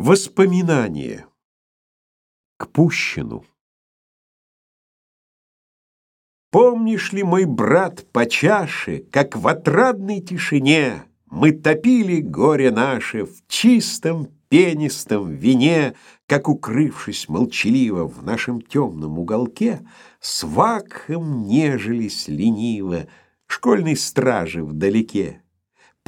Воспоминание к Пущину. Помнишь ли, мой брат, по чаше, как в отрадной тишине мы топили горе наше в чистом пенистом вине, как укрывшись молчаливо в нашем темном уголке, с вакхом нежились лениво школьной стражи вдалеке.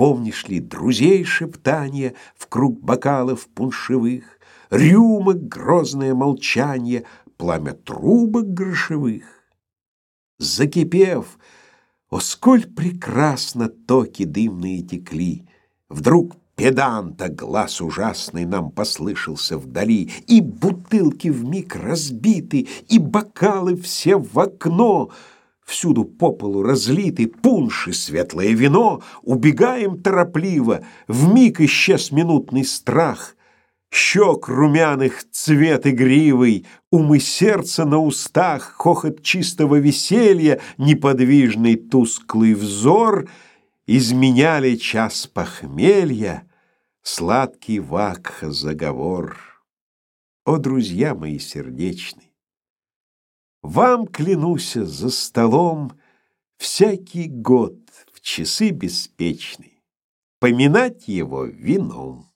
Помнишь ли друзей шептания в круг бокалов пуншевых, Рюмок грозное молчание, пламя трубок грошевых? Закипев, о, сколь прекрасно токи дымные текли! Вдруг педанта глаз ужасный нам послышался вдали, И бутылки вмиг разбиты, и бокалы все в окно — Всюду по полу разлиты пунш и светлое вино, Убегаем торопливо, вмиг исчез минутный страх. Щек румяных цвет игривый, Умы сердца на устах, Хохот чистого веселья, Неподвижный тусклый взор. Изменяли час похмелья, Сладкий вакха заговор. О, друзья мои сердечные! Вам клянусь за столом всякий год в часы беспечные поминать его вином.